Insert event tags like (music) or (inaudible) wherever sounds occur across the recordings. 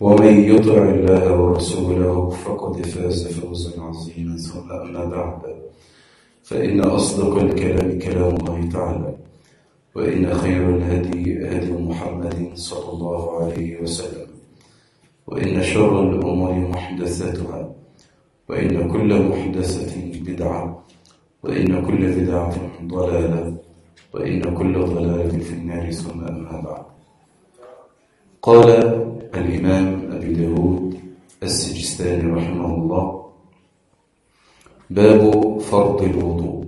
ومن يطع الله ورسوله فقد فاز فوزا عظيما ثم أما بعد. فإن أصدق الكلام كلام الله تعالى وإن خير الهدي هدي محمد صلى الله عليه وسلم وإن شر الأمور محدثاتها وإن كل محدثة بدعة وإن كل بدعة ضلالة وإن كل ضلالة في النار ثم أما بعد. قال الإمام أبي داود السجستاني رحمه الله. باب فرض الوضوء.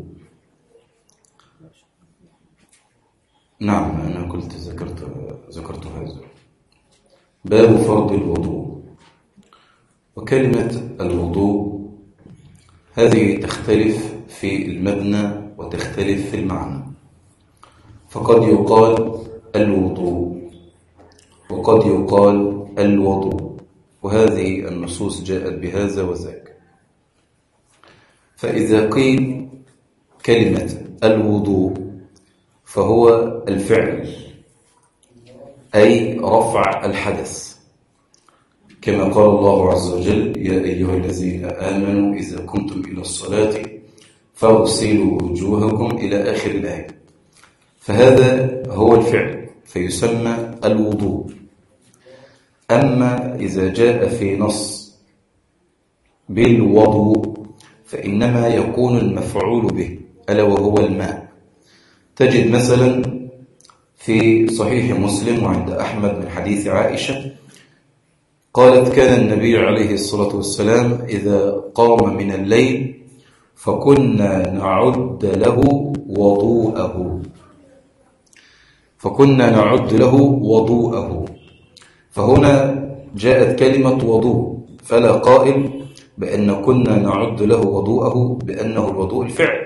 نعم أنا قلت ذكرت ذكرت هذا. باب فرض الوضوء. وكلمة الوضوء هذه تختلف في المبنى وتختلف في المعنى. فقد يقال الوضوء وقد يقال الوضوء. وهذه النصوص جاءت بهذا وذاك. فإذا قيل كلمة الوضوء فهو الفعل أي رفع الحدث. كما قال الله عز وجل يا أيها الذين آمنوا إذا كنتم إلى الصلاة فاغسلوا وجوهكم إلى آخر الآية. فهذا هو الفعل فيسمى الوضوء. أما إذا جاء في نص بالوضوء فإنما يكون المفعول به ألا وهو الماء. تجد مثلا في صحيح مسلم وعند أحمد من حديث عائشة قالت كان النبي عليه الصلاة والسلام إذا قام من الليل فكنا نعد له وضوءه. فكنا نعد له وضوءه. فهنا جاءت كلمة وضوء فلا قائل بأن كنا نعد له وضوءه بأنه الوضوء الفعل.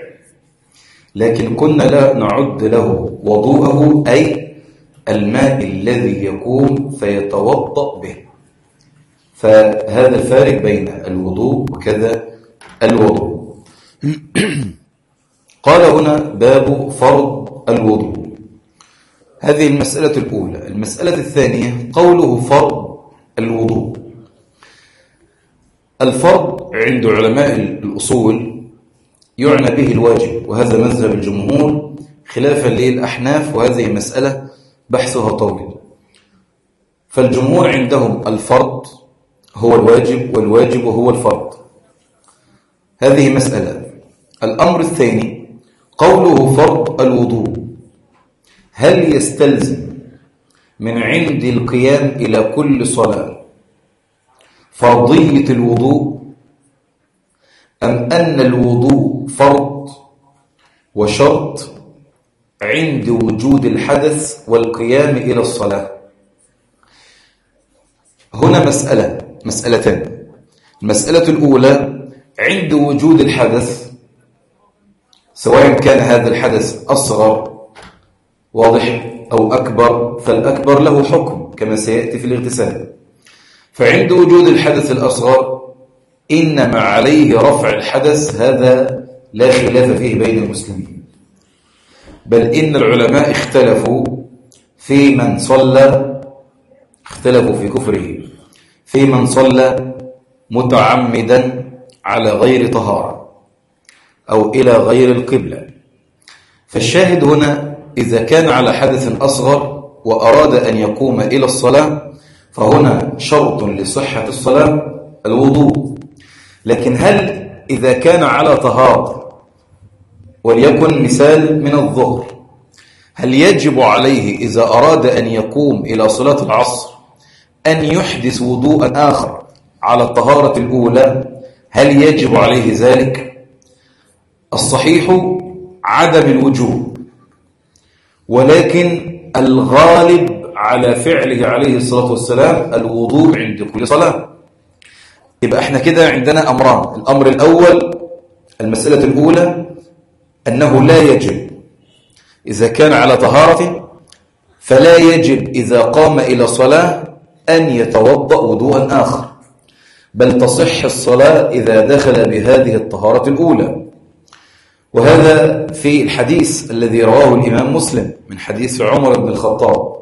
لكن كنا لا نعد له وضوءه أي الماء الذي يقوم فيتوضأ به. فهذا الفارق بين الوضوء وكذا الوضوء. (clears throat) قال هنا باب فرض الوضوء. هذه المسألة الأولى. المسألة الثانية قوله فرض الوضوء. الفرض عند علماء الأصول يعنى به الواجب وهذا مذهب الجمهور خلافا للأحناف وهذه مسألة بحثها طويل. فالجمهور عندهم الفرض هو الواجب والواجب هو الفرض. هذه مسألة. الأمر الثاني قوله فرض الوضوء. هل يستلزم من عند القيام إلى كل صلاة فرضية الوضوء أم أن الوضوء فرض وشرط عند وجود الحدث والقيام إلى الصلاة؟ هنا مسألة مسألتان. المسألة الأولى عند وجود الحدث سواء كان هذا الحدث أصغر واضح أو أكبر فالأكبر له حكم كما سيأتي في الاغتسال. فعند وجود الحدث الأصغر إنما عليه رفع الحدث هذا لا خلاف فيه بين المسلمين. بل إن العلماء اختلفوا في من صلى اختلفوا في كفره في من صلى متعمدا على غير طهارة أو إلى غير القبلة. فالشاهد هنا إذا كان على حدث أصغر وأراد أن يقوم إلى الصلاة فهنا شرط لصحة الصلاة الوضوء. لكن هل إذا كان على طهارة وليكن مثال من الظهر هل يجب عليه إذا أراد أن يقوم إلى صلاة العصر أن يحدث وضوءا آخر على الطهارة الأولى؟ هل يجب عليه ذلك؟ الصحيح عدم الوجوب. ولكن الغالب على فعله عليه الصلاة والسلام الوضوء عند كل صلاة. يبقى إحنا كده عندنا أمران. الأمر الأول المسألة الأولى أنه لا يجب إذا كان على طهارة فلا يجب إذا قام إلى صلاة أن يتوضأ وضوءا آخر. بل تصح الصلاة إذا دخل بهذه الطهارة الأولى. وهذا في الحديث الذي رواه الإمام مسلم من حديث عمر بن الخطاب.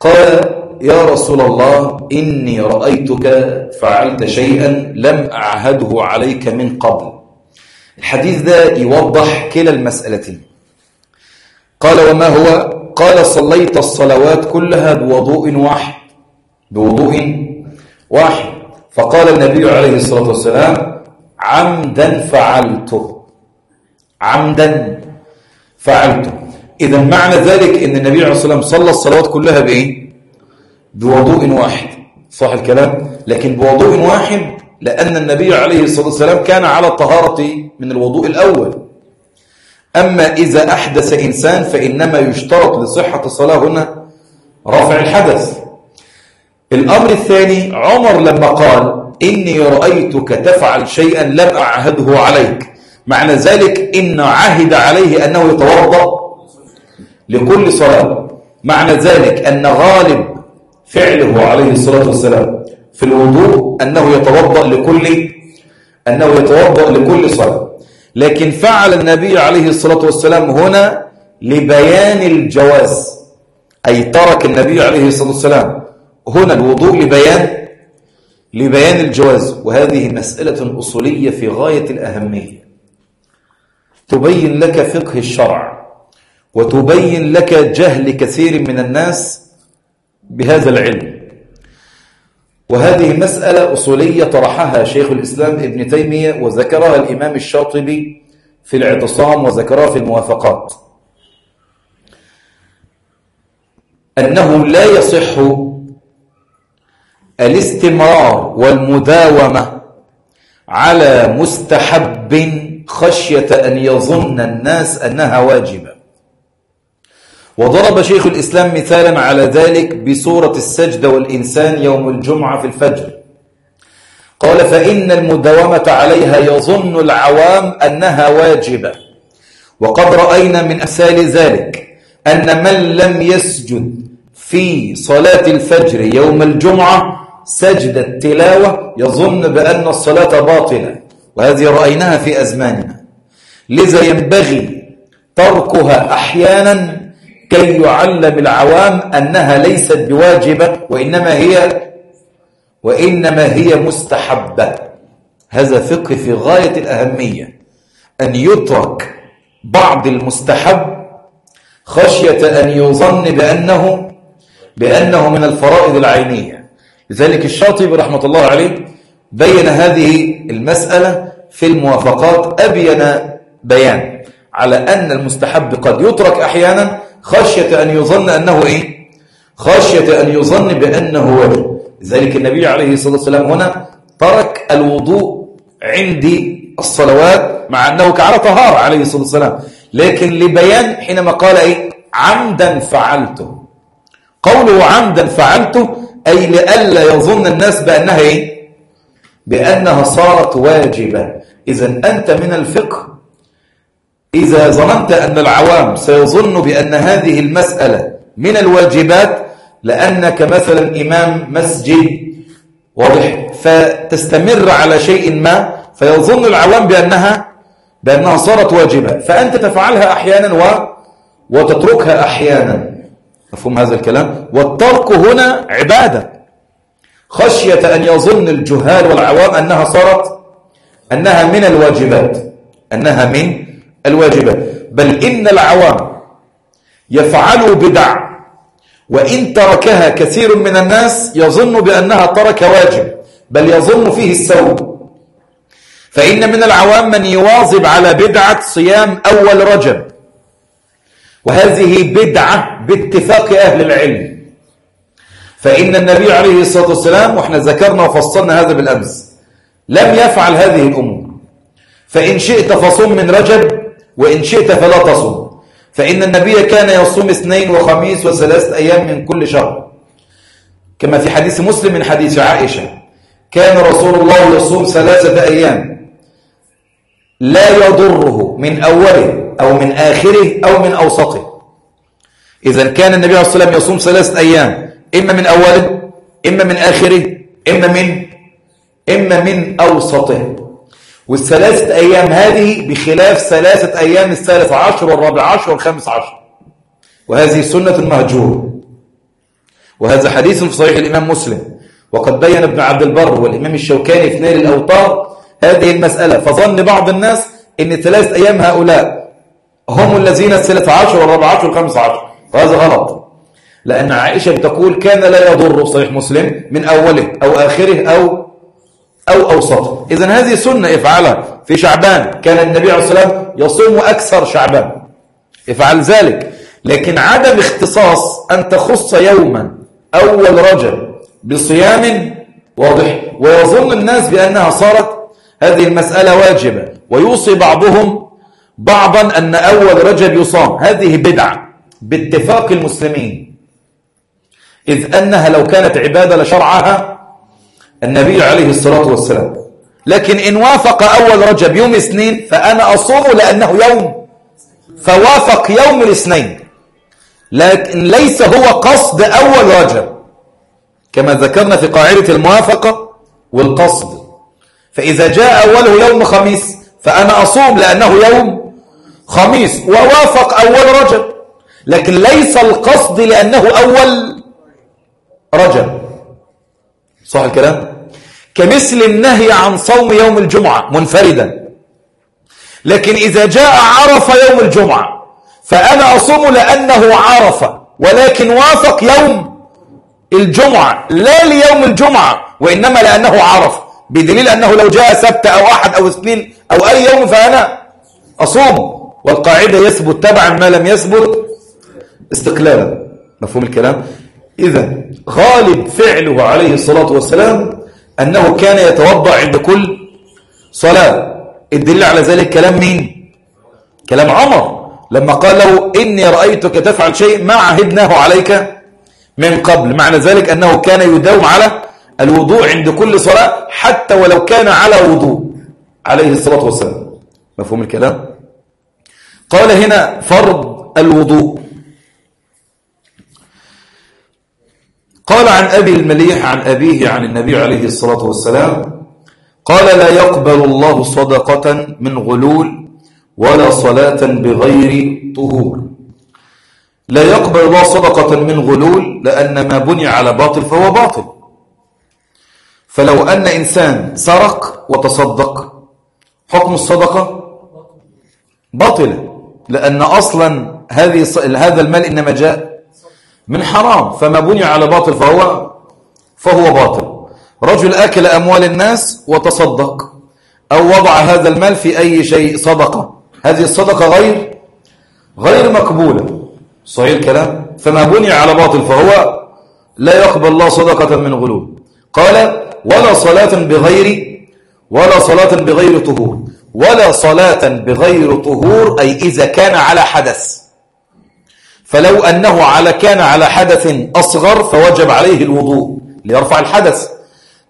قال يا رسول الله إني رأيتك فعلت شيئا لم أعهده عليك من قبل. الحديث ده يوضح كلا المسألتين قال وما هو؟ قال صليت الصلوات كلها بوضوء واحد. بوضوء واحد. فقال النبي عليه الصلاة والسلام عمدا فعلته. عمدا فعلته إذا معنى ذلك أن النبي عليه الصلاة والسلام صلى الصلوات كلها بإيه؟ بوضوء واحد. صح الكلام؟ لكن بوضوء واحد لأن النبي عليه الصلاة والسلام كان على الطهارة من الوضوء الأول. أما إذا أحدث إنسان فإنما يشترط لصحة الصلاة هنا رفع الحدث. الأمر الثاني عمر لما قال إني رأيتك تفعل شيئا لم أعهده عليك. معنى ذلك إن عهد عليه أنه يتوضأ لكل صلاة. معنى ذلك أن غالب فعله عليه الصلاة والسلام في الوضوء أنه يتوضأ لكل أنه يتوضأ لكل صلاة. لكن فعل النبي عليه الصلاة والسلام هنا لبيان الجواز أي ترك النبي عليه الصلاة والسلام هنا الوضوء لبيان لبيان الجواز. وهذه مسألة أصولية في غاية الأهمية. تبين لك فقه الشرع وتبين لك جهل كثير من الناس بهذا العلم. وهذه مسألة أصولية طرحها شيخ الإسلام ابن تيمية وذكرها الإمام الشاطبي في الاعتصام وذكرها في الموافقات. أنه لا يصح الاستمرار والمداومة على مستحب خشية أن يظن الناس أنها واجبة. وضرب شيخ الإسلام مثالا على ذلك بسورة السجدة والإنسان يوم الجمعة في الفجر. قال فإن المداومة عليها يظن العوام أنها واجبة. وقد رأينا من أمثال ذلك أن من لم يسجد في صلاة الفجر يوم الجمعة سجد التلاوة يظن بأن الصلاة باطلة. وهذه رأيناها في أزماننا. لذا ينبغي تركها أحيانا كي يعلم العوام أنها ليست بواجبة وإنما هي وإنما هي مستحبة. هذا فقه في غاية الأهمية. أن يترك بعض المستحب خشية أن يظن بأنه بأنه من الفرائض العينية. لذلك الشاطبي رحمة الله عليه بين هذه المسألة في الموافقات أبين بيان على أن المستحب قد يترك أحيانا خشية أن يظن أنه إيه؟ خشية أن يظن بأنه واجب لذلك النبي عليه الصلاة والسلام هنا ترك الوضوء عند الصلوات مع أنه كعلى طهارة عليه الصلاة والسلام لكن لبيان حينما قال إيه؟ عمدا فعلته قوله عمدا فعلته أي لئلا يظن الناس بأنها إيه؟ بأنها صارت واجبة. إذا أنت من الفقه. إذا ظننت أن العوام سيظن بأن هذه المسألة من الواجبات لأنك مثلا إمام مسجد واضح فتستمر على شيء ما فيظن العوام بأنها بأنها صارت واجبة. فأنت تفعلها أحيانا و وتتركها أحيانا. مفهوم هذا الكلام؟ والترك هنا عبادة. خشية أن يظن الجهال والعوام أنها صارت أنها من الواجبات أنها من الواجبات. بل إن العوام يفعلوا بدع وإن تركها كثير من الناس يظن بأنها ترك واجب بل يظن فيه السوء. فإن من العوام من يواظب على بدعة صيام أول رجب وهذه بدعة باتفاق أهل العلم. فإن النبي عليه الصلاة والسلام وإحنا ذكرنا وفصلنا هذا بالأمس لم يفعل هذه الأمور. فإن شئت فصم من رجب وإن شئت فلا تصم. فإن النبي كان يصوم اثنين وخميس وثلاثة أيام من كل شهر. كما في حديث مسلم من حديث عائشة كان رسول الله يصوم ثلاثة أيام. لا يضره من أوله أو من آخره أو من أوسطه. إذا كان النبي عليه الصلاة والسلام يصوم ثلاثة أيام. إما من أوله إما من آخره إما من إما من أوسطه. والثلاثة أيام هذه بخلاف ثلاثة أيام الثالث عشر والرابع عشر والخامس عشر. وهذه سنة مهجورة وهذا حديث في صحيح الإمام مسلم. وقد بين ابن عبد البر والإمام الشوكاني في نيل الأوطار هذه المسألة. فظن بعض الناس أن ثلاثة أيام هؤلاء هم الذين الثالث عشر والرابع عشر والخامس عشر. وهذا غلط. لأن عائشة بتقول كان لا يضر صحيح مسلم من أوله أو آخره أو أو أوسطه. إذن هذه سنة افعلها في شعبان. كان النبي عليه الصلاة والسلام يصوم أكثر شعبان. افعل ذلك. لكن عدم اختصاص أن تخص يوما أول رجل بصيام واضح ويظن الناس بأنها صارت هذه المسألة واجبة. ويوصي بعضهم بعضا أن أول رجب يصام. هذه بدعة باتفاق المسلمين. إذ أنها لو كانت عبادة لشرعها النبي عليه الصلاة والسلام. لكن إن وافق أول رجب يوم اثنين فأنا أصوم لأنه يوم. فوافق يوم الاثنين. لكن ليس هو قصد أول رجب. كما ذكرنا في قاعدة الموافقة والقصد. فإذا جاء أوله يوم خميس فأنا أصوم لأنه يوم خميس. ووافق أول رجب. لكن ليس القصد لأنه أول. رجب صح الكلام؟ كمثل النهي عن صوم يوم الجمعة منفردا. لكن إذا جاء عرف يوم الجمعة فأنا أصوم لأنه عرف ولكن وافق يوم الجمعة لا ليوم الجمعة وإنما لأنه عرف بدليل أنه لو جاء سبت أو أحد أو اثنين أو أي يوم فأنا أصوم. والقاعدة يثبت تبعا ما لم يثبت استقلالا. مفهوم الكلام؟ إذا غالب فعله عليه الصلاة والسلام أنه كان يتوضأ عند كل صلاة. الدليل على ذلك كلام مين؟ كلام عمر. لما قال له إني رأيتك تفعل شيء ما عهدناه عليك من قبل. معنى ذلك أنه كان يداوم على الوضوء عند كل صلاة حتى ولو كان على وضوء. عليه الصلاة والسلام. مفهوم الكلام؟ قال هنا فرض الوضوء. قال عن أبي المليح عن أبيه عن النبي عليه الصلاة والسلام قال لا يقبل الله صدقة من غلول ولا صلاة بغير طهور. لا يقبل الله صدقة من غلول لأن ما بني على باطل فهو باطل. فلو أن إنسان سرق وتصدق حكم الصدقة؟ باطل لأن أصلا هذه هذا المال إنما جاء من حرام فما بني على باطل فهو فهو باطل. رجل أكل أموال الناس وتصدق أو وضع هذا المال في أي شيء صدقة. هذه الصدقة غير غير مقبولة. صحيح الكلام؟ فما بني على باطل فهو لا يقبل الله صدقة من غلول قال ولا صلاة بغير ولا صلاة بغير طهور. ولا صلاة بغير طهور أي إذا كان على حدث. فلو أنه على كان على حدث أصغر فوجب عليه الوضوء ليرفع الحدث.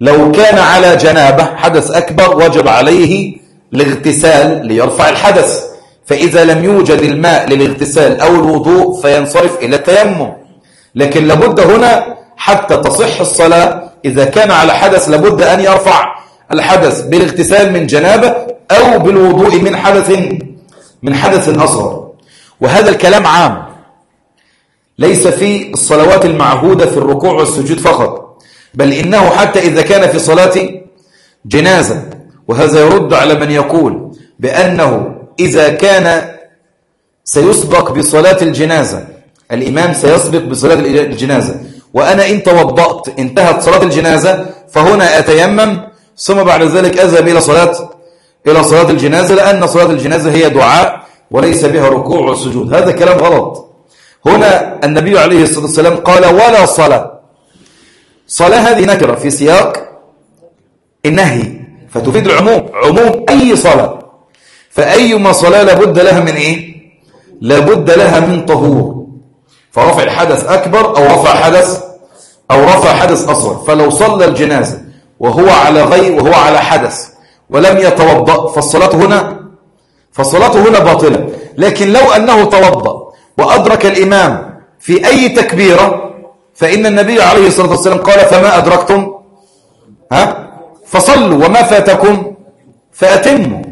لو كان على جنابة حدث أكبر وجب عليه الاغتسال ليرفع الحدث. فإذا لم يوجد الماء للاغتسال أو الوضوء فينصرف إلى التيمم. لكن لابد هنا حتى تصح الصلاة. إذا كان على حدث لابد أن يرفع الحدث بالاغتسال من جنابة أو بالوضوء من حدث من حدث أصغر. وهذا الكلام عام. ليس في الصلوات المعهودة في الركوع والسجود فقط بل إنه حتى إذا كان في صلاة جنازة وهذا يرد على من يقول بأنه إذا كان سيسبق بصلاة الجنازة الإمام سيسبق بصلاة الجنازة وأنا إن توضأت انتهت صلاة الجنازة فهنا أتيمم ثم بعد ذلك أذهب إلى صلاة إلى صلاة الجنازة لأن صلاة الجنازة هي دعاء وليس بها ركوع وسجود. هذا كلام غلط. هنا النبي عليه الصلاة والسلام قال ولا صلاة. صلاة هذه نكرة في سياق النهي فتفيد العموم عموم أي صلاة. فأيما صلاة لابد لها من إيه؟ لابد لها من طهور. فرفع الحدث أكبر أو رفع حدث أو رفع حدث أصغر. فلو صلى الجنازة وهو على غير وهو على حدث ولم يتوضأ فالصلاة هنا فالصلاة هنا باطلة. لكن لو أنه توضأ وأدرك الإمام في أي تكبيرة فإن النبي عليه الصلاة والسلام قال فما أدركتم؟ ها؟ فصلوا وما فاتكم؟ فأتموا.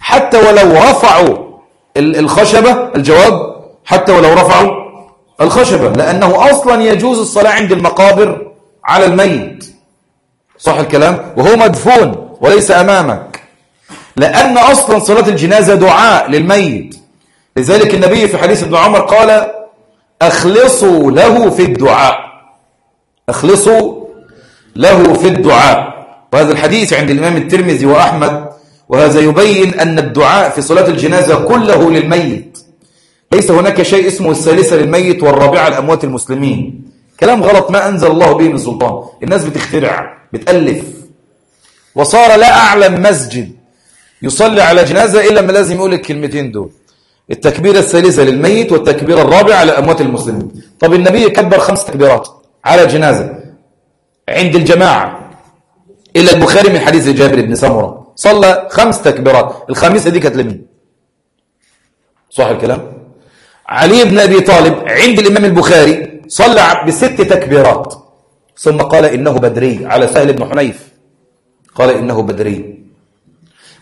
حتى ولو رفعوا الخشبة الجواب حتى ولو رفعوا الخشبة لأنه أصلا يجوز الصلاة عند المقابر على الميت. صح الكلام؟ وهو مدفون وليس أمامك. لأن أصلا صلاة الجنازة دعاء للميت. لذلك النبي في حديث ابن عمر قال أخلصوا له في الدعاء. أخلصوا له في الدعاء. وهذا الحديث عند الإمام الترمذي وأحمد وهذا يبين أن الدعاء في صلاة الجنازة كله للميت. ليس هناك شيء اسمه الثالثة للميت والرابعة لأموات المسلمين. كلام غلط ما أنزل الله به من سلطان. الناس بتخترع بتألف. وصار لا أعلم مسجد يصلي على جنازة إلا ما لازم يقول الكلمتين دول. التكبيرة الثالثة للميت والتكبيرة الرابعة لأموات المسلمين. طب النبي كبر خمس تكبيرات على جنازة عند الجماعة. إلا البخاري من حديث جابر بن سمرة. صلى خمس تكبيرات. الخامسة دي كانت لمين؟ صح الكلام؟ علي بن أبي طالب عند الإمام البخاري صلى بست تكبيرات. ثم قال إنه بدري على سهل بن حنيف. قال إنه بدري.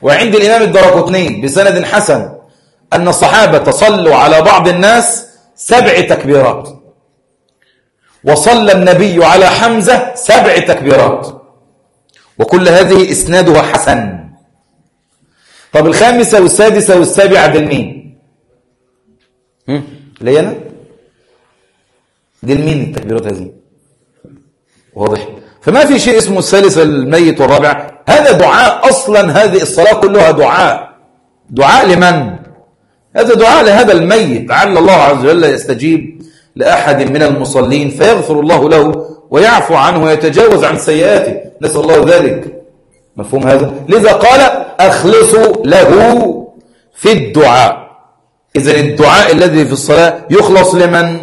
وعند الإمام الدرقطني بسند حسن أن الصحابة صلوا على بعض الناس سبع تكبيرات. وصلى النبي على حمزة سبع تكبيرات. وكل هذه إسنادها حسن. طب الخامسة والسادسة والسابعة دي لمين ليه أنا دي لمين التكبيرات هذه. واضح. فما في شيء اسمه الثالثة الميت والرابع؟ هذا دعاء أصلا هذه الصلاة كلها دعاء. دعاء لمن؟ هذا دعاء لهذا الميت. لعل الله عز وجل يستجيب لأحد من المصلين فيغفر الله له ويعفو عنه ويتجاوز عن سيئاته. نسأل الله ذلك. مفهوم هذا؟ لذا قال أخلصوا له في الدعاء. إذا الدعاء الذي في الصلاة يخلص لمن؟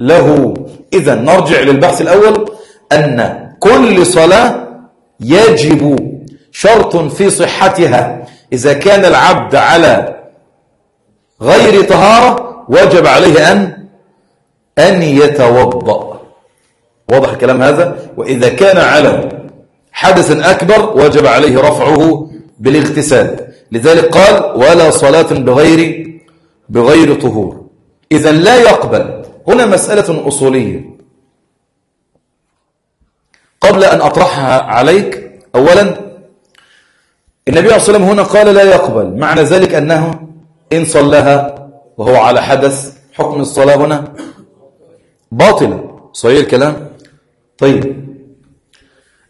له. إذا نرجع للبحث الأول أن كل صلاة يجب شرط في صحتها. إذا كان العبد على غير طهارة وجب عليه أن أن يتوضأ. واضح الكلام هذا؟ وإذا كان على حدث أكبر وجب عليه رفعه بالاغتسال. لذلك قال ولا صلاة بغير بغير طهور. إذا لا يقبل. هنا مسألة أصولية. قبل أن أطرحها عليك أولا النبي عليه الصلاة والسلام هنا قال لا يقبل. معنى ذلك أنه إن صلىها وهو على حدث حكم الصلاة هنا باطلة صحيح الكلام؟ طيب.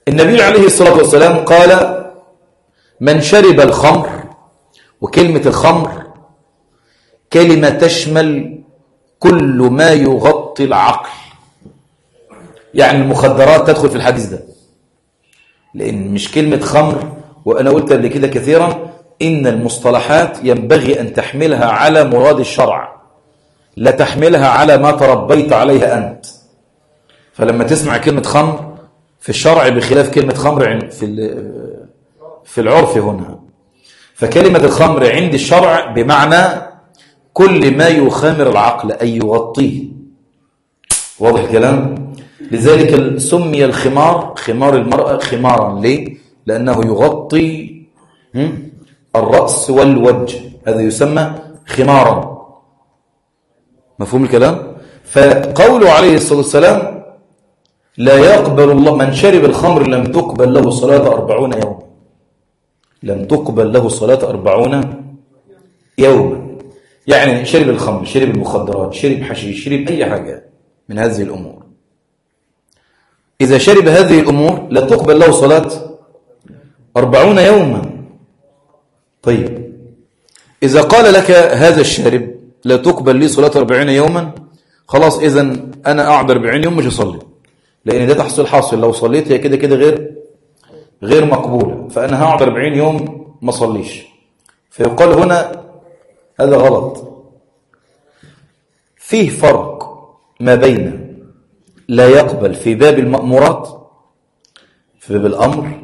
النبي عليه الصلاة والسلام قال من شرب الخمر وكلمة الخمر كلمة تشمل كل ما يغطي العقل. يعني المخدرات تدخل في الحديث ده. لأن مش كلمة خمر وأنا قلت قبل كده كثيرا إن المصطلحات ينبغي أن تحملها على مراد الشرع لا تحملها على ما تربيت عليها أنت. فلما تسمع كلمة خمر في الشرع بخلاف كلمة خمر في في العرف هنا. فكلمة الخمر عند الشرع بمعنى كل ما يخامر العقل أي يغطيه. واضح الكلام؟ لذلك سمي الخمار خمار المرأة خمارا. ليه؟ لأنه يغطي الرأس والوجه هذا يسمى خمارا. مفهوم الكلام؟ فقوله عليه الصلاة والسلام لا يقبل الله من شرب الخمر لم تقبل له صلاة أربعون يوما. لم تقبل له صلاة أربعون يوما. يعني شرب الخمر شرب المخدرات شرب حشيش شرب أي حاجة من هذه الأمور. إذا شرب هذه الأمور لا تقبل له صلاة أربعون يوما. طيب. إذا قال لك هذا الشارب لا تقبل لي صلاة 40 يوما خلاص إذا أنا أقعد 40 يوم مش أصلي. لأن ده تحصيل حاصل لو صليت هي كده كده غير غير مقبولة. فأنا هقعد 40 يوم ما صليش فيقال هنا هذا غلط. فيه فرق ما بين لا يقبل في باب المأمورات في باب الأمر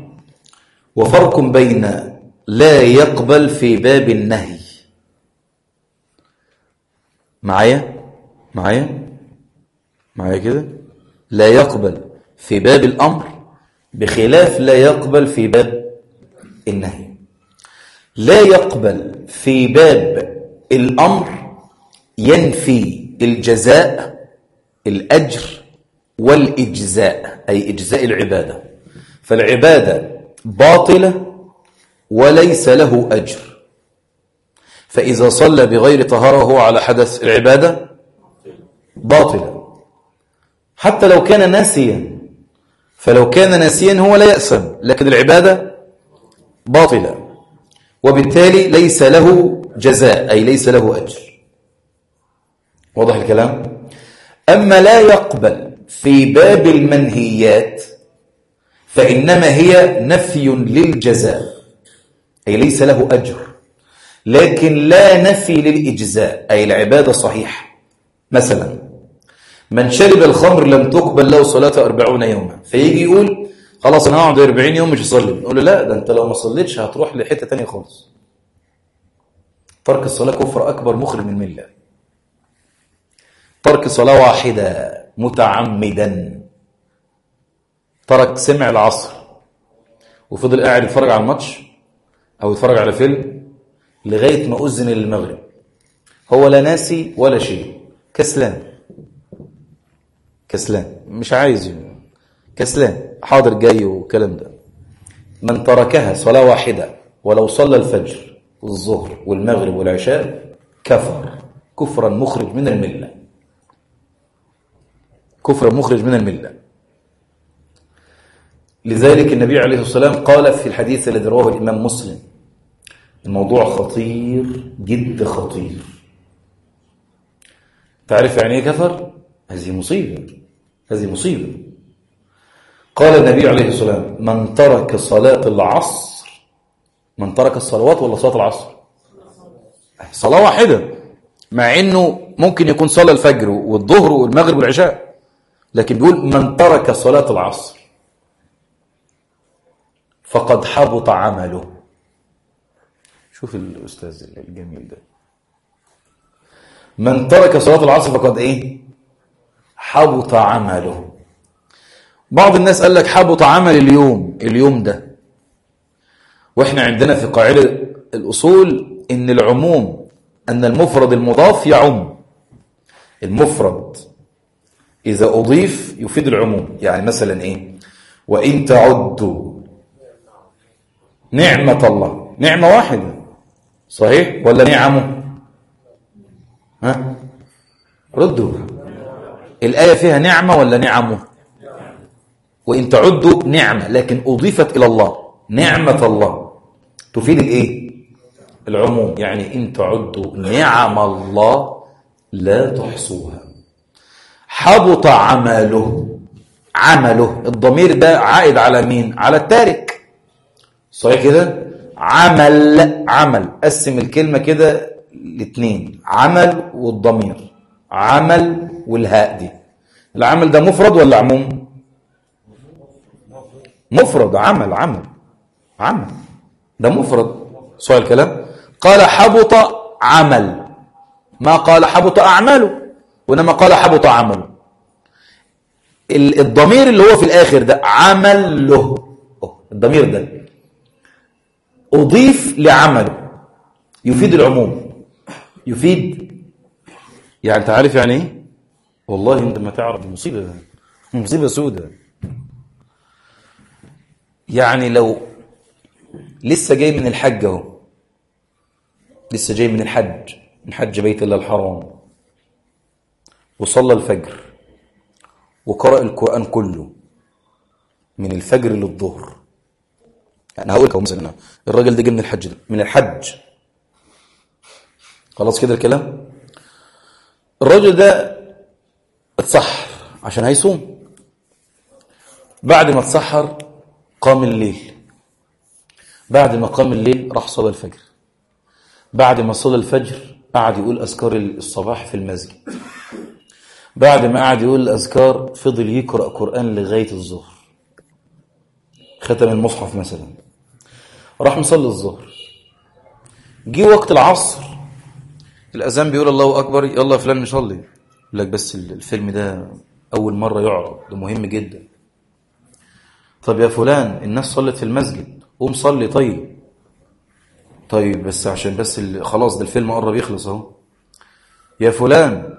وفرق بين لا يقبل في باب النهي. معايا؟ معايا؟ معايا كده؟ لا يقبل في باب الأمر بخلاف لا يقبل في باب النهي. لا يقبل في باب الأمر ينفي الجزاء الأجر والإجزاء أي إجزاء العبادة. فالعبادة باطلة وليس له أجر. فإذا صلى بغير طهارة هو على حدث العبادة باطلة حتى لو كان ناسيا فلو كان ناسيا هو لا يأسم لكن العبادة باطلة وبالتالي ليس له جزاء أي ليس له أجر. واضح الكلام؟ أما لا يقبل في باب المنهيات فإنما هي نفي للجزاء. أي ليس له أجر. لكن لا نفي للإجزاء أي العبادة صحيحة. مثلا من شرب الخمر لم تقبل له صلاة أربعون يوما. فيجي يقول خلاص أنا هقعد 40 يوم مش أصلي نقول له لا ده أنت لو ما صليتش هتروح لحتة تانية خالص. ترك الصلاة كفر أكبر مخرج من الملة. ترك صلاة واحدة متعمدا. ترك سمع العصر. وفضل قاعد يتفرج على الماتش. أو يتفرج على فيلم لغاية ما أذن المغرب. هو لا ناسي ولا شيء. كسلان. كسلان. مش عايز. كسلان. حاضر جاي والكلام ده. من تركها صلاة واحدة ولو صلى الفجر والظهر والمغرب والعشاء كفر. كفرا مخرج من الملة. كفرا مخرج من الملة. لذلك النبي عليه الصلاة والسلام قال في الحديث الذي رواه الإمام مسلم الموضوع خطير جد خطير. تعرف يعني إيه كفر؟ هذه مصيبة هذه مصيبة. قال النبي عليه الصلاة والسلام من ترك صلاة العصر من ترك الصلوات ولا صلاة العصر؟ صلاة واحدة مع إنه ممكن يكون صلى الفجر والظهر والمغرب والعشاء لكن بيقول من ترك صلاة العصر فقد حبط عمله. شوف الأستاذ الجميل ده. من ترك صلاة العصر فقد إيه؟ حبط عمله. بعض الناس قال لك حبط عمل اليوم اليوم ده. وإحنا عندنا في قاعدة الأصول إن العموم أن المفرد المضاف يعم. المفرد إذا أضيف يفيد العموم. يعني مثلا إيه؟ وإن تعدوا نعمة الله. نعمة واحدة. صحيح ولا نعمه ها؟ ردوا. الآية فيها نعمة ولا نعمه وإن تعدوا نعمة لكن أضيفت إلى الله. نعمة الله. تفيد الإيه؟ العموم. يعني إن تعدوا نعم الله لا تحصوها. حبط عمله. عمله. الضمير ده عائد على مين؟ على التارك. صحيح كده؟ عمل عمل. قسم الكلمة كده لاثنين عمل والضمير. عمل والهاء دي. العمل ده مفرد ولا عموم؟ مفرد. عمل عمل. عمل. ده مفرد. صحيح الكلام قال حبط عمل. ما قال حبط أعماله وإنما قال حبط عمله الضمير اللي هو في الآخر ده عمل له الضمير ده. أضيف لعمله. يفيد العموم. يفيد. يعني أنت عارف يعني إيه؟ والله أنت ما تعرف مصيبة. مصيبة سودة. يعني لو لسه جاي من الحج أهو. لسه جاي من الحج. من حج بيت الله الحرام. وصلى الفجر. وقرأ القرآن كله. من الفجر للظهر. يعني هقول لك مثلا. الراجل ده جه من الحج ده من الحج. خلاص كده الكلام؟ الراجل ده اتسحر عشان هيصوم. بعد ما اتسحر قام الليل. بعد ما قام الليل راح صلى الفجر. بعد ما صلى الفجر قعد يقول أذكار الصباح في المسجد. بعد ما قعد يقول الأذكار فضل يقرأ قرآن لغاية الظهر. ختم المصحف مثلا. راح مصلي الظهر. جه وقت العصر. الأذان بيقول الله أكبر يلا فلان نصلي. يقول لك بس الفيلم ده أول مرة يعرض ده مهم جدا. طب يا فلان الناس صلت في المسجد قوم صلي طيب. طيب بس عشان بس خلاص ده الفيلم قرب يخلص أهو. يا فلان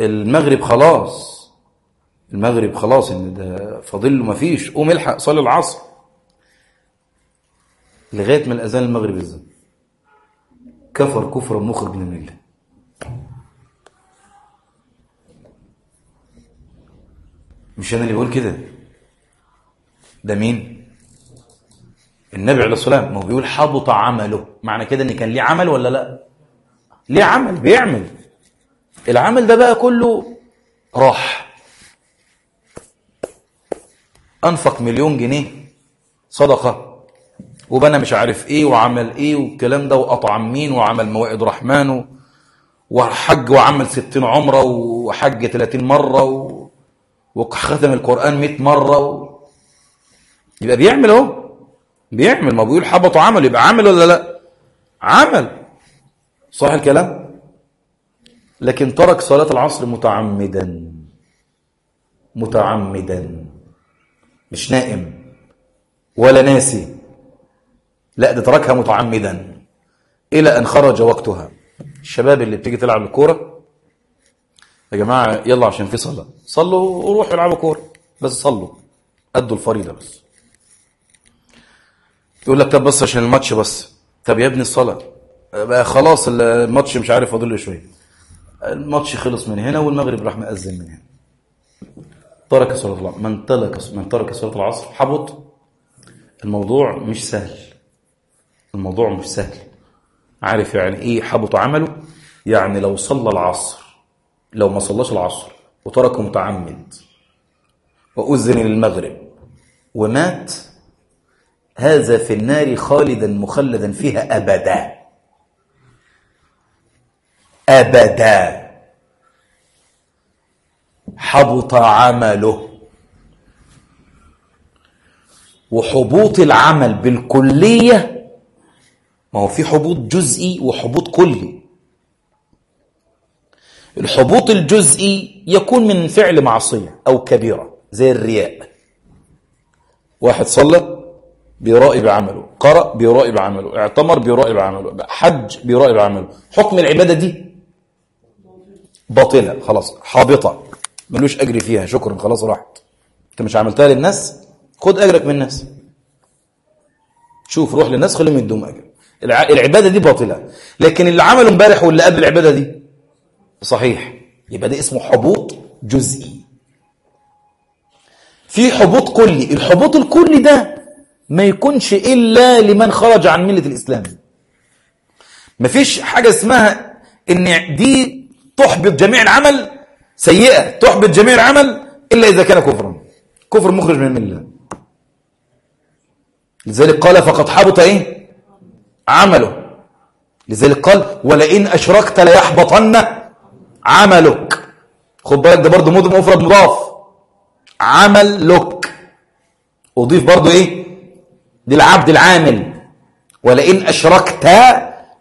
المغرب خلاص. المغرب خلاص إن ده فاضل له مفيش قوم الحق صلي العصر. لغاية ما الأذان المغرب يزن كفر كفرا مخرج من المله مش أنا اللي بقول كده. ده مين؟ النبي عليه الصلاة والسلام. ما هو بيقول حبط عمله. معنى كده إن كان ليه عمل ولا لا؟ ليه عمل بيعمل. العمل ده بقى كله راح. أنفق مليون جنيه صدقة. وبنى مش عارف إيه وعمل إيه والكلام ده واطعم مين وعمل موائد رحمن وحج وعمل ستين عمرة وحج 30 مرة و... وختم القرآن 100 مرة و... يبقى بيعمل أهو. بيعمل. ما بيقول حبط عمل. يبقى عمل ولا لا؟ عمل. صح الكلام؟ لكن ترك صلاة العصر متعمدا. متعمدا. مش نائم. ولا ناسي. لا ده تركها متعمدا إلى أن خرج وقتها. الشباب اللي بتيجي تلعب الكورة يا جماعة يلا عشان في صلاة. صلوا وروحوا العبوا كورة بس صلوا. أدوا الفريضة بس. يقول لك طب بس عشان الماتش بس. طب يا ابني الصلاة. بقى خلاص الماتش مش عارف فاضل له شوية. الماتش خلص من هنا والمغرب راح مأذن من هنا. ترك صلاة العصر من ترك من ترك صلاة العصر حبط. الموضوع مش سهل. الموضوع مش سهل. عارف يعني إيه حبط عمله؟ يعني لو صلى العصر لو ما صلاش العصر وتركه متعمد وأذن للمغرب ومات هذا في النار خالدا مخلدا فيها أبدا. أبدا. حبط عمله. وحبوط العمل بالكلية ما هو في حبوط جزئي وحبوط كلي. الحبوط الجزئي يكون من فعل معصية أو كبيرة زي الرياء. واحد صلى بيرائي بعمله قرأ بيرائي بعمله اعتمر بيرائي بعمله حج بيرائي بعمله حكم العبادة دي باطلة خلاص حابطة ملوش أجر فيها شكرا خلاص راحت. أنت مش عملتها للناس؟ خد أجرك من الناس. شوف روح للناس خليهم يدوم أجر. العبادة دي باطلة. لكن اللي عمله امبارح واللي قبل العبادة دي صحيح. يبقى ده اسمه حبوط جزئي. في حبوط كلي. الحبوط الكلي ده ما يكونش إلا لمن خرج عن ملة الإسلام. مفيش حاجة اسمها إن دي تحبط جميع العمل سيئة تحبط جميع العمل إلا إذا كان كفرا. كفر مخرج من الملة. لذلك قال فقد حبط إيه؟ عمله. لذلك قال ولئن أشركت ليحبطن عملك. خد بالك ده برضه مفرد مضاف. عملك. أضيف برضه إيه؟ للعبد العامل. ولئن أشركت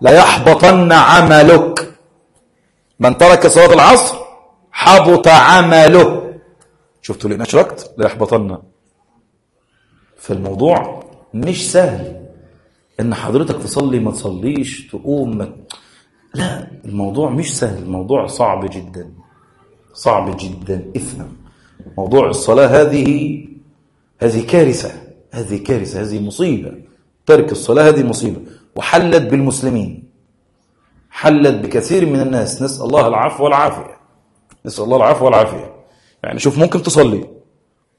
ليحبطن عملك. من ترك صلاة العصر حبط عمله. شفتوا لئن أشركت ليحبطن. فالموضوع مش سهل. إن حضرتك تصلي ما تصليش تقوم ما... لا الموضوع مش سهل الموضوع صعب جدا صعب جدا افهم موضوع الصلاة هذه هذه كارثة هذه كارثة هذه مصيبة. ترك الصلاة هذه مصيبة. وحلت بالمسلمين. حلت بكثير من الناس. نسأل الله العفو والعافية. نسأل الله العفو والعافية. يعني شوف ممكن تصلي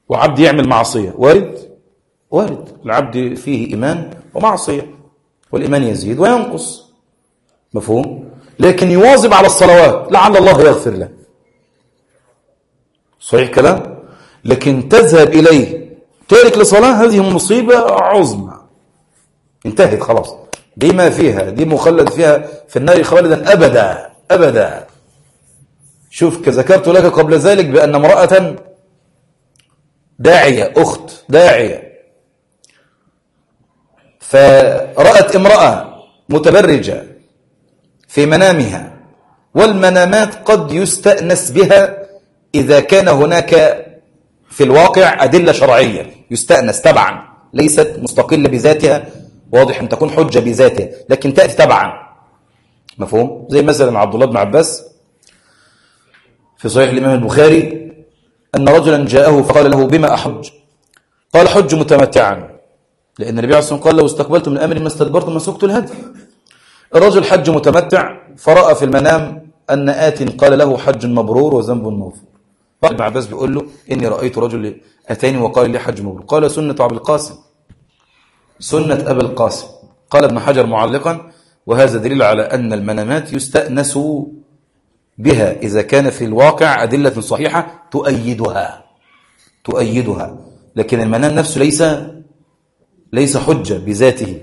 وعبد يعمل معصية. وارد؟ وارد. العبد فيه إيمان ومعصية والإيمان يزيد وينقص. مفهوم؟ لكن يواظب على الصلوات لعل الله يغفر له. صحيح كلام؟ لكن تذهب إليه تارك لصلاة هذه مصيبة عظمى. انتهت خلاص. دي ما فيها دي مخلد فيها في النار خالدا أبدا أبدا. شوف ذكرت لك قبل ذلك بأن امرأة داعية أخت داعية. فرأت امرأة متبرجة في منامها والمنامات قد يستأنس بها إذا كان هناك في الواقع أدلة شرعية يستأنس تبعا ليست مستقلة بذاتها واضح أن تكون حجة بذاتها لكن تأتي تبعا. مفهوم؟ زي مثلا عبد الله بن عباس في صحيح الإمام البخاري أن رجلا جاءه فقال له بما أحج؟ قال حج متمتعا. لأن النبي عليه الصلاة والسلام قال لو استقبلت من أمر ما استدبرت ما سكت الهدي. الرجل حج متمتع فرأى في المنام أن آت قال له حج مبرور وذنب مغفور ابن عباس بيقول له إني رأيت رجل أتاني وقال لي حج مبرور. قال سنة أبي القاسم. سنة أبي القاسم. قال ابن حجر معلقا وهذا دليل على أن المنامات يستأنس بها إذا كان في الواقع أدلة صحيحة تؤيدها. تؤيدها. لكن المنام نفسه ليس ليس حجة بذاته.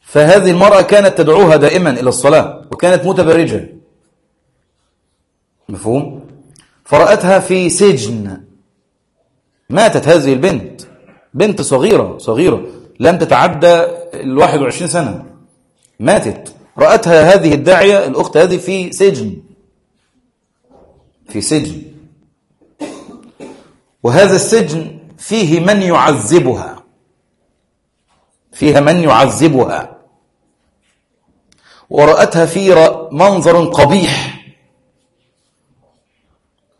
فهذه المرأة كانت تدعوها دائما إلى الصلاة وكانت متبرجة. مفهوم؟ فرأتها في سجن. ماتت هذه البنت. بنت صغيرة صغيرة. لم تتعدى الواحد وعشرين سنة. ماتت. رأتها هذه الداعية الأخت هذه في سجن. في سجن. وهذا السجن فيه من يعذبها. فيها من يعذبها. ورأتها في منظر قبيح.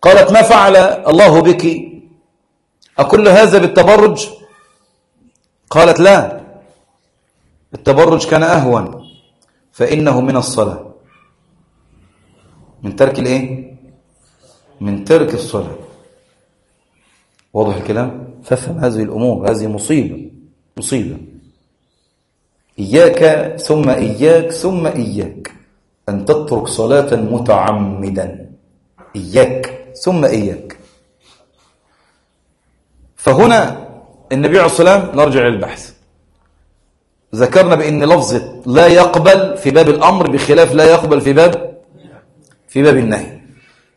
قالت ما فعل الله بك؟ أكل هذا بالتبرج؟ قالت لا التبرج كان أهون فإنه من الصلاة. من ترك الإيه؟ من ترك الصلاة. واضح الكلام؟ فافهم هذه الأمور هذه مصيبة مصيبة. إياك ثم إياك ثم إياك. أن تترك صلاة متعمدا. إياك ثم إياك. فهنا النبي عليه الصلاة والسلام نرجع للبحث ذكرنا بأن لفظة لا يقبل في باب الأمر بخلاف لا يقبل في باب في باب النهي.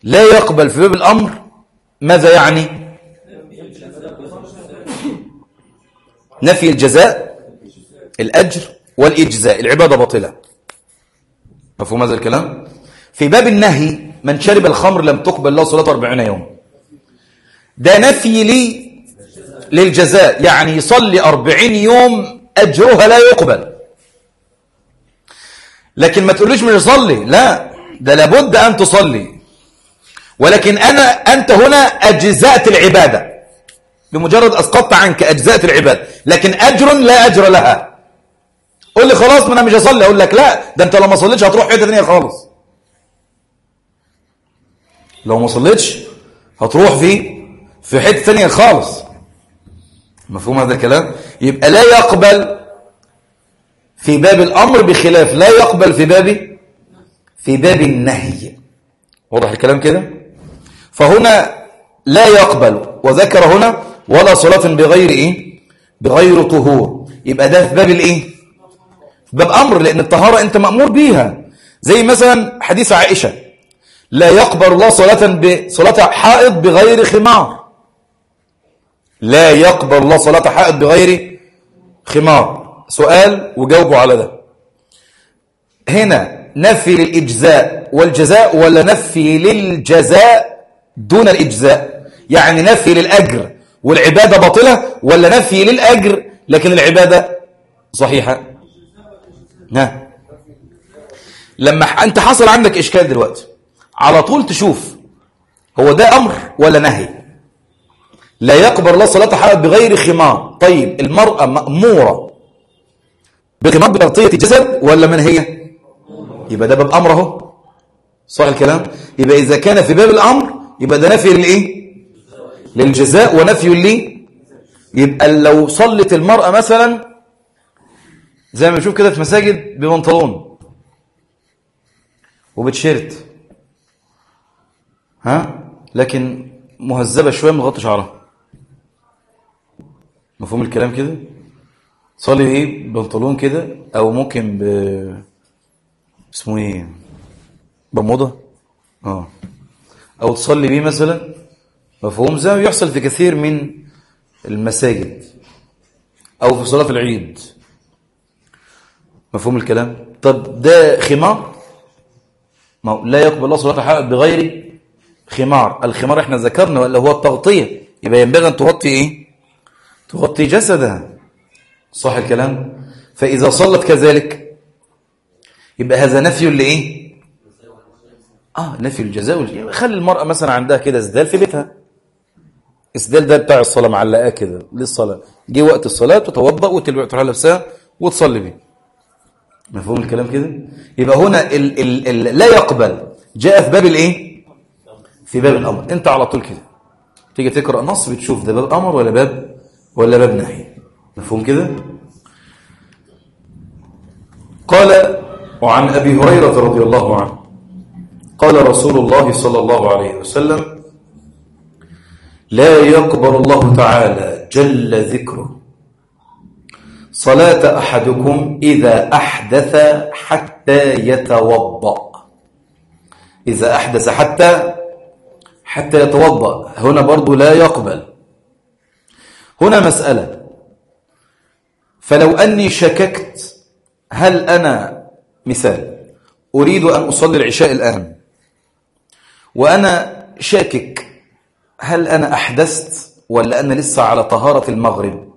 لا يقبل في باب الأمر ماذا يعني؟ نفي الجزاء الأجر والإجزاء العبادة باطلة. مفهوم هذا الكلام؟ في باب النهي من شرب الخمر لم تقبل له صلاة 40 يوم. ده نفي لي للجزاء يعني يصلي 40 يوم أجرها لا يقبل. لكن ما تقوليش مش يصلي لا ده لابد أن تصلي. ولكن أنا أنت هنا أجزأت العبادة. بمجرد أسقطت عنك أجزأت العبادة لكن أجر لا أجر لها. قول لي خلاص ما أنا مش هصلي. أقول لك لا ده أنت لو ما صليتش هتروح حتة ثانية خالص. لو ما صليتش هتروح في في حتة ثانية خالص. مفهوم هذا الكلام؟ يبقى لا يقبل في باب الأمر بخلاف. لا يقبل في باب في باب النهي. واضح الكلام كده؟ فهنا لا يقبل. وذكر هنا ولا صلاة بغير إيه؟ بغير طهور. يبقى ده في باب الإيه؟ في باب أمر لأن الطهارة أنت مأمور بيها. زي مثلا حديث عائشة لا يقبل الله صلاة بصلاة حائض بغير خمار. لا يقبل الله صلاة حائض بغير خمار. سؤال وجاوبوا على ده. هنا نفي للإجزاء والجزاء ولا نفي للجزاء دون الإجزاء؟ يعني نفي للأجر. والعبادة باطلة ولا نفي للأجر؟ لكن العبادة صحيحة. نعم لما أنت حصل عندك إشكال دلوقتي على طول تشوف هو ده أمر ولا نهي. لا يقبل الله صلاة حائض بغير خمار. طيب المرأة مأمورة بخمار بتغطية الجسد ولا من هي يبقى ده باب أمر أهو. صح الكلام؟ يبقى إذا كان في باب الأمر يبقى ده نفي للإيه؟ للجزاء ونفي لي. يبقى لو صلت المرأة مثلا زي ما بنشوف كده في مساجد ببنطلون وبتشيرت. ها؟ لكن مهذبة شوية مغطي شعرها. مفهوم الكلام كده؟ صلي إيه؟ بنطلون كده أو ممكن ب اسمه إيه؟ بموضة؟ آه. أو تصلي بيه مثلا. مفهوم؟ زي ما بيحصل في كثير من المساجد أو في صلاة العيد. مفهوم الكلام؟ طب ده خمار؟ ما لا يقبل الله صلاة الحائط بغير خمار. الخمار إحنا ذكرنا ولا هو التغطية؟ يبقى ينبغي أن تغطي إيه؟ تغطي جسدها. صح الكلام؟ فإذا صلت كذلك يبقى هذا نفي لإيه؟ آه نفي الجزاء خلي المرأة مثلا عندها كده اسدال في بيتها. اسدال ده بتاع الصلاة معلقاه كده للصلاة. جه وقت الصلاة تتوضأ وتروح لابسها وتصلي بيه. مفهوم الكلام كده؟ يبقى هنا ال ال ال لا يقبل. جاء في باب الايه؟ في باب الأمر. انت على طول كده. تيجي تقرأ نص بتشوف ده باب أمر ولا باب ولا باب نهي. مفهوم كده؟ قال وعن أبي هريرة رضي الله عنه قال رسول الله صلى الله عليه وسلم لا يقبل الله تعالى جل ذكره. صلاة أحدكم إذا أحدث حتى يتوضأ. إذا أحدث حتى حتى يتوضأ. هنا برضو لا يقبل. هنا مسألة. فلو أني شككت هل أنا مثال أريد أن أصلي العشاء الآن وأنا شاكك هل أنا أحدثت ولا أنا لسه على طهارة المغرب؟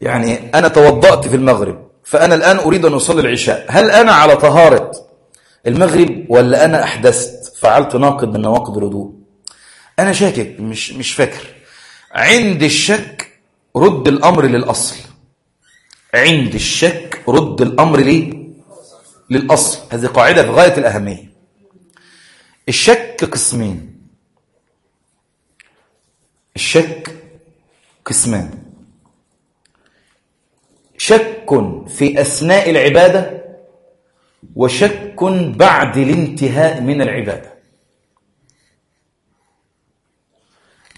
يعني أنا توضأت في المغرب فأنا الآن أريد أن أصلي العشاء هل أنا على طهارة المغرب ولا أنا أحدثت؟ فعلت ناقض من نواقض الوضوء. أنا شاكك مش, مش فاكر. عند الشك رد الأمر للأصل. عند الشك رد الأمر ليه؟ للأصل. هذه قاعدة في غاية الأهمية. الشك قسمين. الشك قسمان. شك في أثناء العبادة وشك بعد الانتهاء من العبادة.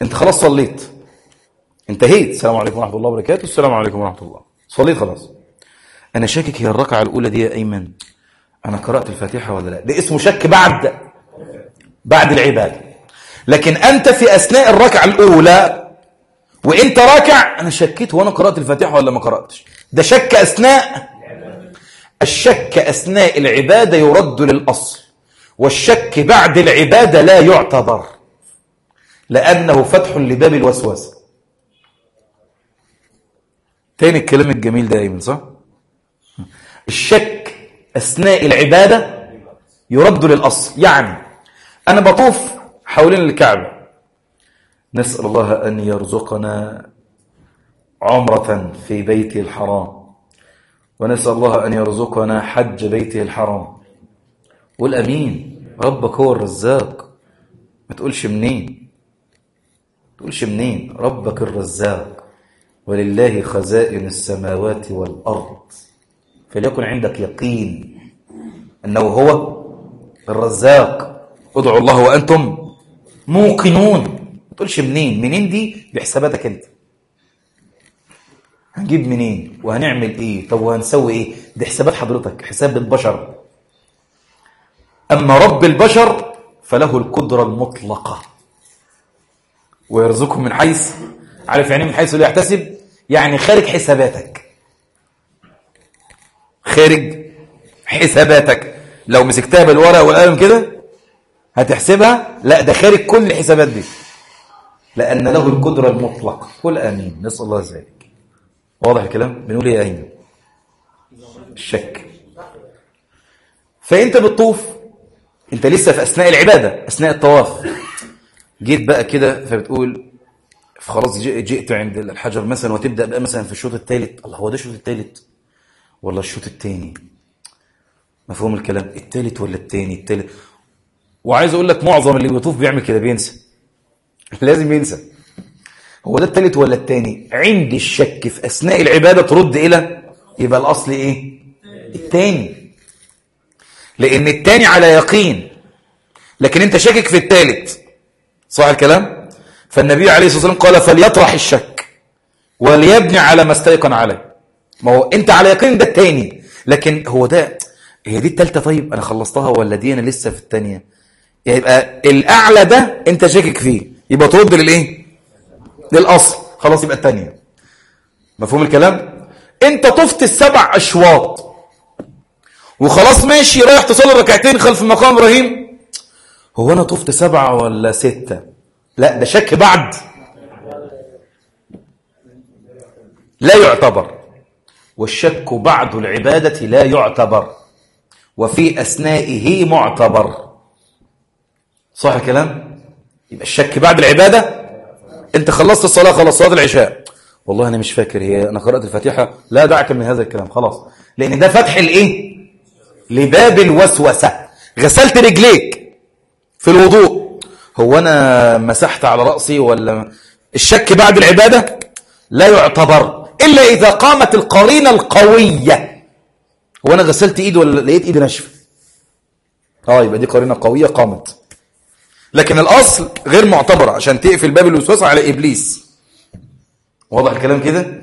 أنت خلاص صليت. انتهيت. السلام عليكم ورحمة الله وبركاته. السلام عليكم ورحمة الله. صليت خلاص. أنا شاكك هي الركعة الأولى دي يا أيمن. أنا قرأت الفاتحة ولا لا؟ ده اسمه شك بعد بعد العبادة. لكن أنت في أثناء الركعة الأولى وإنت راكع أنا شكيت وأنا قرأت الفاتحة ولا ما قرأتش؟ ده شك أثناء الشك أثناء العبادة يرد للأصل والشك بعد العبادة لا يعتبر لأنه فتح لباب الوسوسة. تاني الكلام الجميل ده أيمن صح؟ الشك أثناء العبادة يرد للأصل. يعني أنا بطوف حوالين الكعبة نسأل الله أن يرزقنا عمرة في بيته الحرام. ونسأل الله أن يرزقنا حج بيته الحرام. قول أمين ربك هو الرزاق. ما تقولش منين. تقولش منين. ربك الرزاق. ولله خزائن السماوات والأرض. فليكن عندك يقين أنه هو الرزاق. ادعوا الله وأنتم موقنون. ما تقولش منين؟ منين دي؟ بحساباتك أنت. هنجيب منين؟ وهنعمل إيه؟ طب وهنسوي إيه؟ دي حسابات حضرتك حساب البشر. أما رب البشر فله القدرة المطلقة. ويرزقهم من حيث عارف يعني من حيث لا يحتسب؟ يعني خارج حساباتك. خارج حساباتك. لو مسكتها بالورقة والقلم كده هتحسبها؟ لا ده خارج كل الحسابات دي. لأن له القدرة المطلقة. قل آمين. نسأل الله ذلك. واضح الكلام؟ بنقول إيه آمين الشك. فأنت بتطوف. أنت لسه في أثناء العبادة أثناء الطواف. جيت بقى كده فبتقول خلاص جئت عند الحجر مثلا وتبدأ بقى مثلا في الشوط الثالث الله هو ده الشوط الثالث ولا الشوط الثاني مفهوم الكلام؟ الثالث ولا الثاني الثالث وعايز أقول لك معظم اللي بيطوف بيعمل كده بينسى. (laughs) لازم ينسى. هو ده التالت ولا التاني؟ عند الشك في أثناء العبادة ترد إلى يبقى الأصل إيه؟ التاني. لأن التاني على يقين. لكن أنت شاكك في التالت. صح الكلام؟ فالنبي عليه الصلاة والسلام قال فليطرح الشك وليبني على ما استيقن عليه. ما هو أنت على يقين ده التاني. لكن هو ده هي دي التالتة طيب؟ أنا خلصتها ولا دي أنا لسه في التانية؟ يبقى الأعلى ده أنت شاكك فيه. يبقى ترد للإيه؟ للأصل. خلاص يبقى التانية. مفهوم الكلام؟ أنت طفت السبع أشواط. وخلاص ماشي رايح تصلي ركعتين خلف مقام إبراهيم هو أنا طفت سبعة ولا ستة؟ لا ده شك بعد. لا يعتبر. والشك بعد العبادة لا يعتبر. وفي أثنائه معتبر. صح الكلام؟ يبقى الشك بعد العبادة؟ انت خلصت الصلاة خلاص صلاة العشاء. والله أنا مش فاكر هي أنا قرأت الفاتحة لا دعك من هذا الكلام خلاص. لأن ده فتح الإيه لباب الوسوسة. غسلت رجليك في الوضوء. هو أنا مسحت على رأسي ولا الشك بعد العبادة؟ لا يعتبر. إلا إذا قامت القرينة القوية. هو أنا غسلت إيدي ولا لقيت إيدي ناشفة؟ آه يبقى دي قرينة قوية قامت. لكن الأصل غير معتبر عشان تقفل باب الوسوسة على إبليس. واضح الكلام كده؟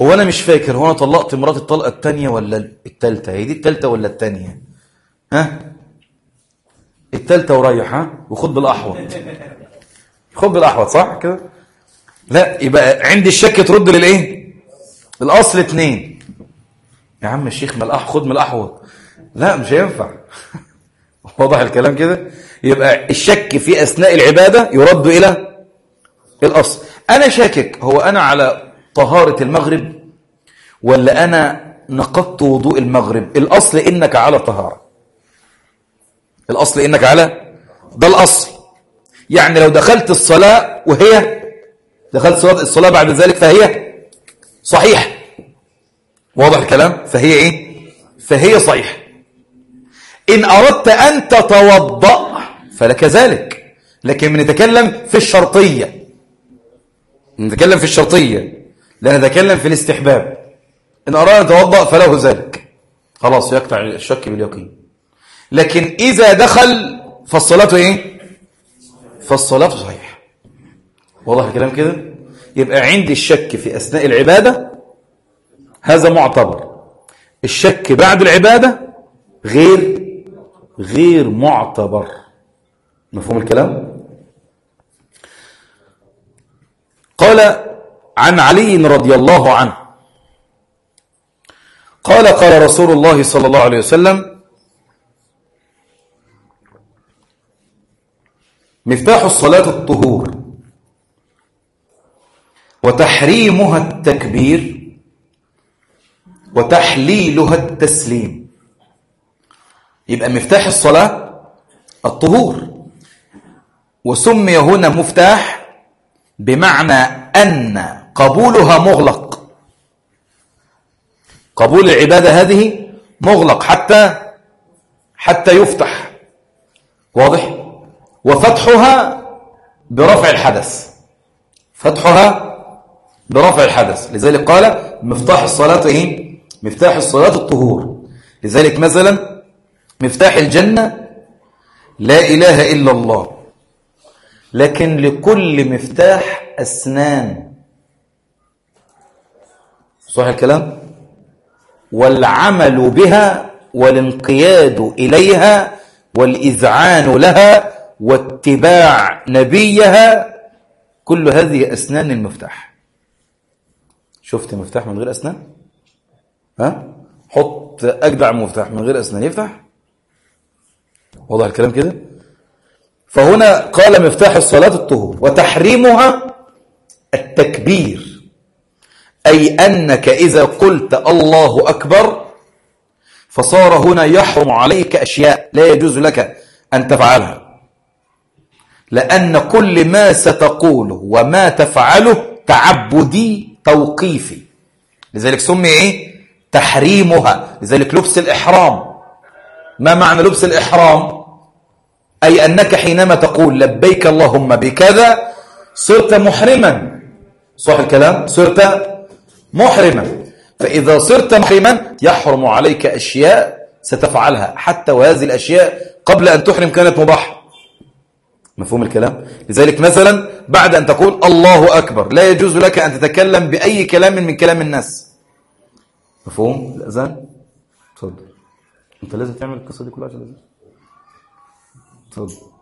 هو أنا مش فاكر هو أنا طلقت مراتي الطلقة التانية ولا التالتة؟ هي دي التالتة ولا التانية؟ ها؟ التالتة ورايح ها؟ وخد بالأحوط. خد بالأحوط صح كده؟ لا يبقى عندي الشك ترد للإيه؟ الأصل اتنين. يا عم الشيخ ما الأح خد من الأحوط. لا مش هينفع. (laughs) واضح الكلام كده؟ يبقى الشك في أثناء العبادة يرد إلى الأصل. أنا شاكك هو أنا على طهارة المغرب ولا أنا نقضت وضوء المغرب؟ الأصل إنك على طهارة. الأصل إنك على ده الأصل. يعني لو دخلت الصلاة وهي دخلت صلاة الصلاة بعد ذلك فهي صحيح واضح الكلام؟ فهي إيه؟ فهي صحيح إن أردت أن تتوضأ فلك ذلك. لكن بنتكلم في الشرطية. نتكلم في الشرطية. لا نتكلم في الاستحباب. إن أراد أن يتوضأ فله ذلك. خلاص يقطع الشك باليقين. لكن إذا دخل فالصلاة إيه؟ فالصلاة صحيح واضح الكلام كده؟ يبقى عندي الشك في أثناء العبادة. هذا معتبر. الشك بعد العبادة غير غير معتبر. مفهوم الكلام؟ قال عن علي رضي الله عنه. قال قال رسول الله صلى الله عليه وسلم مفتاح الصلاة الطهور وتحريمها التكبير وتحليلها التسليم. يبقى مفتاح الصلاة الطهور. وسمي هنا مفتاح بمعنى أن قبولها مغلق. قبول العبادة هذه مغلق حتى حتى يفتح. واضح؟ وفتحها برفع الحدث. فتحها برفع الحدث. لذلك قال مفتاح الصلاة إيه؟ مفتاح الصلاة الطهور. لذلك مثلا مفتاح الجنة لا إله إلا الله. لكن لكل مفتاح أسنان. صح الكلام؟ والعمل بها والانقياد إليها والإذعان لها واتباع نبيها كل هذه أسنان المفتاح. شفت مفتاح من غير أسنان؟ ها؟ حط أجدع مفتاح من غير أسنان يفتح؟ وضع الكلام كده. فهنا قال مفتاح الصلاة الطهور وتحريمها التكبير. أي أنك إذا قلت الله أكبر فصار هنا يحرم عليك أشياء لا يجوز لك أن تفعلها. لأن كل ما ستقوله وما تفعله تعبدي توقيفي. لذلك سمي إيه؟ تحريمها. لذلك لبس الإحرام. ما معنى لبس الإحرام؟ أي أنك حينما تقول لبيك اللهم بكذا صرت محرما. صح الكلام؟ صرت محرما. فإذا صرت محرما يحرم عليك أشياء ستفعلها حتى وهذه الأشياء قبل أن تحرم كانت مباحة. مفهوم الكلام؟ لذلك مثلا بعد أن تقول الله أكبر لا يجوز لك أن تتكلم بأي كلام من كلام الناس. مفهوم؟ الأذان تفضل. انت لازم تعمل القصة دي كلها عشان الأذان تفضل